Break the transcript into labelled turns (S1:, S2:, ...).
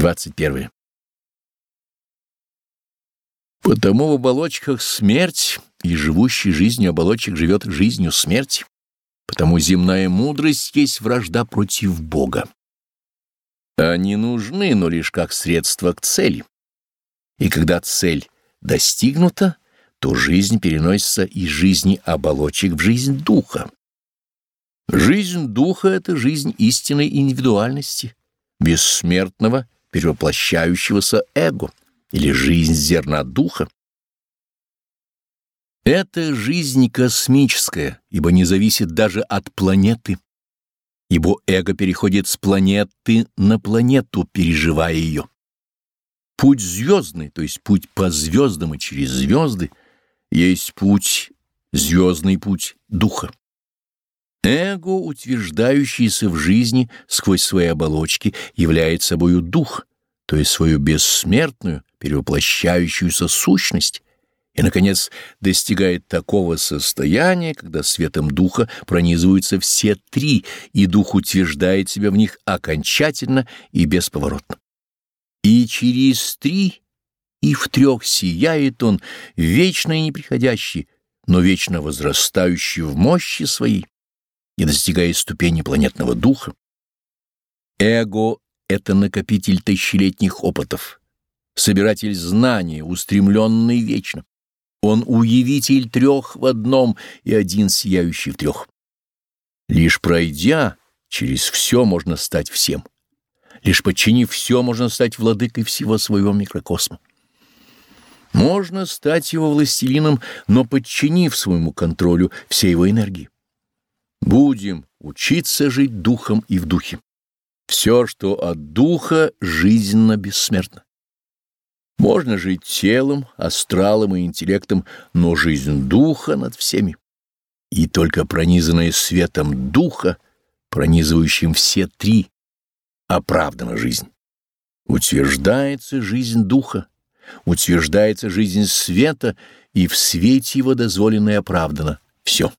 S1: 21. Потому в оболочках смерть, и живущий жизнью оболочек живет жизнью смерти. Потому земная мудрость есть вражда против Бога. Они нужны, но лишь как средство к цели. И когда цель достигнута, то жизнь переносится из жизни оболочек в жизнь духа. Жизнь духа — это жизнь истинной индивидуальности, бессмертного, перевоплощающегося эго, или жизнь зерна духа. Это жизнь космическая, ибо не зависит даже от планеты, ибо эго переходит с планеты на планету, переживая ее. Путь звездный, то есть путь по звездам и через звезды, есть путь, звездный путь духа. Эго, утверждающийся в жизни сквозь свои оболочки, является собою дух, то есть свою бессмертную, перевоплощающуюся сущность, и, наконец, достигает такого состояния, когда светом духа пронизываются все три, и дух утверждает себя в них окончательно и бесповоротно. И через три, и в трех сияет он, вечно и неприходящий, но вечно возрастающий в мощи своей, и достигая ступени планетного духа. Эго — это накопитель тысячелетних опытов, собиратель знаний, устремленный вечно. Он уявитель трех в одном и один сияющий в трех. Лишь пройдя через все можно стать всем. Лишь подчинив все, можно стать владыкой всего своего микрокосма. Можно стать его властелином, но подчинив своему контролю все его энергии. Будем учиться жить духом и в духе. Все, что от духа, жизненно бессмертно. Можно жить телом, астралом и интеллектом, но жизнь духа над всеми. И только пронизанная светом духа, пронизывающим все три, оправдана жизнь. Утверждается жизнь духа, утверждается жизнь света, и в свете его дозволено и оправдано все.